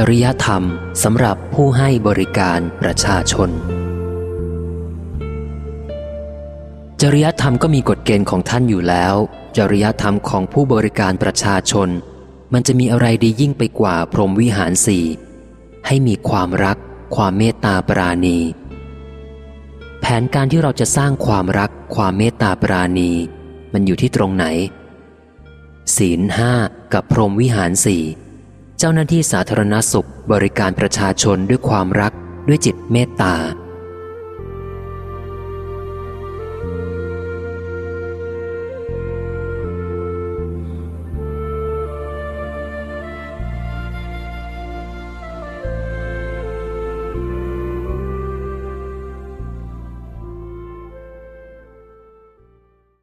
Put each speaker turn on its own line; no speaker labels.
จริยธรรมสำหรับผู้ให้บริการประชาชน จริยธรรมก็มีกฎเกณฑ์ของท่านอยู่แล้ว จริยธรรมของผู้บริการประชาชน มันจะมีอะไรดียิ่งไปกว่าพรหมวิหารสี่ให้มีความรัก ความเมตตาปราณี แผนการที่เราจะสร้างความรัก ความเมตตาปราณี มันอยู่ที่ตรงไหน ศีลห้ากับพรหมวิหารสี่ เจ้าหน้าที่สาธารณสุขบริการประชาชนด้วยความรักด้วยจิตเมตตา